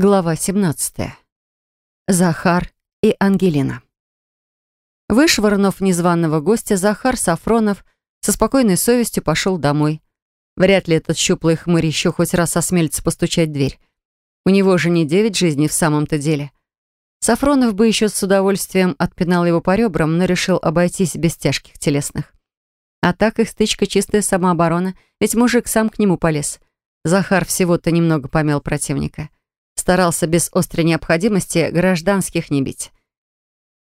Глава 17. Захар и Ангелина. Вышвырнув незваного гостя, Захар Сафронов со спокойной совестью пошел домой. Вряд ли этот щуплый хмырь еще хоть раз осмелится постучать в дверь. У него же не девять жизней в самом-то деле. Сафронов бы еще с удовольствием отпинал его по ребрам, но решил обойтись без тяжких телесных. А так их стычка чистая самооборона, ведь мужик сам к нему полез. Захар всего-то немного помел противника. Старался без острой необходимости гражданских не бить.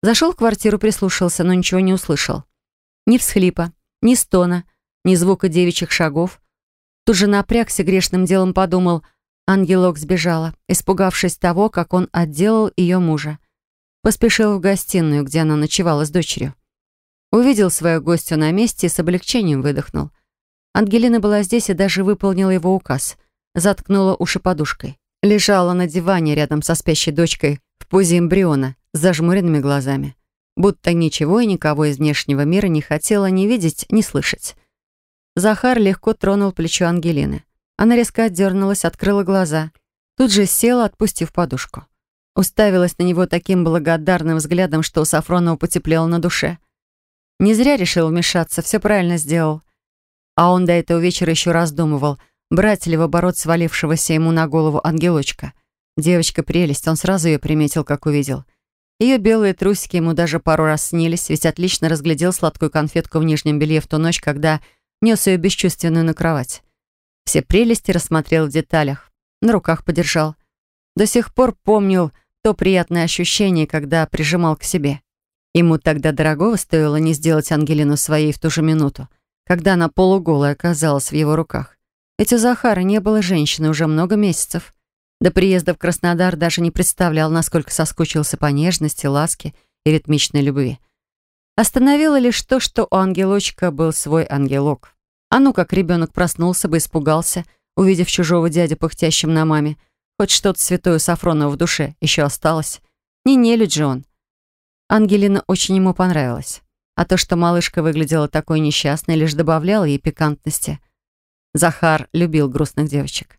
Зашел в квартиру, прислушался, но ничего не услышал. Ни всхлипа, ни стона, ни звука девичьих шагов. Тут же напрягся, грешным делом подумал, ангелок сбежала, испугавшись того, как он отделал ее мужа. Поспешил в гостиную, где она ночевала с дочерью. Увидел свою гостью на месте и с облегчением выдохнул. Ангелина была здесь и даже выполнила его указ. Заткнула уши подушкой лежала на диване рядом со спящей дочкой в позе эмбриона с зажмуренными глазами. Будто ничего и никого из внешнего мира не хотела ни видеть, ни слышать. Захар легко тронул плечо Ангелины. Она резко отдернулась, открыла глаза. Тут же села, отпустив подушку. Уставилась на него таким благодарным взглядом, что у Сафронова потеплело на душе. Не зря решил вмешаться, все правильно сделал. А он до этого вечера еще раздумывал — брать ли в оборот свалившегося ему на голову ангелочка. Девочка прелесть, он сразу ее приметил, как увидел. Ее белые трусики ему даже пару раз снились, ведь отлично разглядел сладкую конфетку в нижнем белье в ту ночь, когда нес ее бесчувственную на кровать. Все прелести рассмотрел в деталях, на руках подержал. До сих пор помнил то приятное ощущение, когда прижимал к себе. Ему тогда дорогого стоило не сделать Ангелину своей в ту же минуту, когда она полуголая оказалась в его руках. Ведь у Захара не было женщины уже много месяцев. До приезда в Краснодар даже не представлял, насколько соскучился по нежности, ласке и ритмичной любви. Остановило лишь то, что у ангелочка был свой ангелок. А ну, как ребенок проснулся бы, испугался, увидев чужого дядю, пыхтящим на маме. Хоть что-то святое Сафронова в душе еще осталось. Не нелюдь же он. Ангелина очень ему понравилась. А то, что малышка выглядела такой несчастной, лишь добавляло ей пикантности – Захар любил грустных девочек.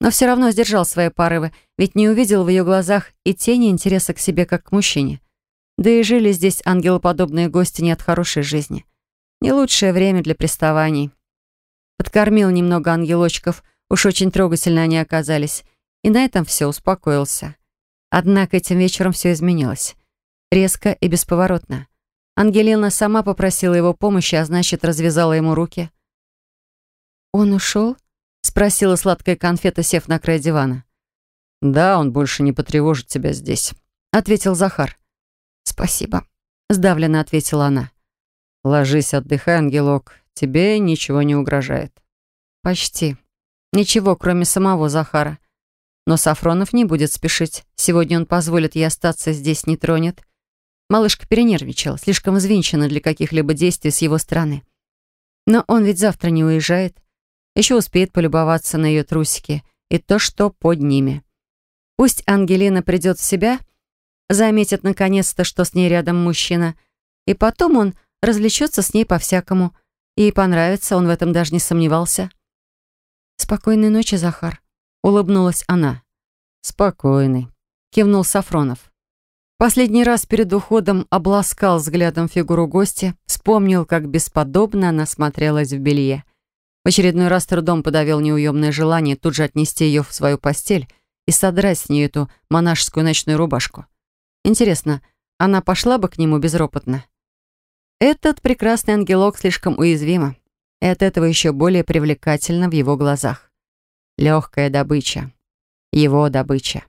Но все равно сдержал свои порывы, ведь не увидел в ее глазах и тени интереса к себе, как к мужчине. Да и жили здесь ангелоподобные гости не от хорошей жизни. Не лучшее время для приставаний. Подкормил немного ангелочков, уж очень трогательно они оказались, и на этом все, успокоился. Однако этим вечером все изменилось. Резко и бесповоротно. Ангелина сама попросила его помощи, а значит, развязала ему руки, «Он ушел?» — спросила сладкая конфета, сев на край дивана. «Да, он больше не потревожит тебя здесь», — ответил Захар. «Спасибо», — сдавленно ответила она. «Ложись, отдыхай, ангелок. Тебе ничего не угрожает». «Почти. Ничего, кроме самого Захара. Но Сафронов не будет спешить. Сегодня он позволит ей остаться здесь, не тронет. Малышка перенервничала, слишком взвинчена для каких-либо действий с его стороны. Но он ведь завтра не уезжает. Еще успеет полюбоваться на ее трусики и то, что под ними. Пусть Ангелина придет в себя, заметит наконец-то, что с ней рядом мужчина, и потом он развлечется с ней по-всякому. Ей понравится, он в этом даже не сомневался. «Спокойной ночи, Захар», — улыбнулась она. «Спокойный», — кивнул Сафронов. Последний раз перед уходом обласкал взглядом фигуру гостя, вспомнил, как бесподобно она смотрелась в белье. В очередной раз трудом подавил неуемное желание тут же отнести ее в свою постель и содрать с нее эту монашескую ночную рубашку. Интересно, она пошла бы к нему безропотно? Этот прекрасный ангелок слишком уязвима, и от этого еще более привлекательно в его глазах. Легкая добыча. Его добыча.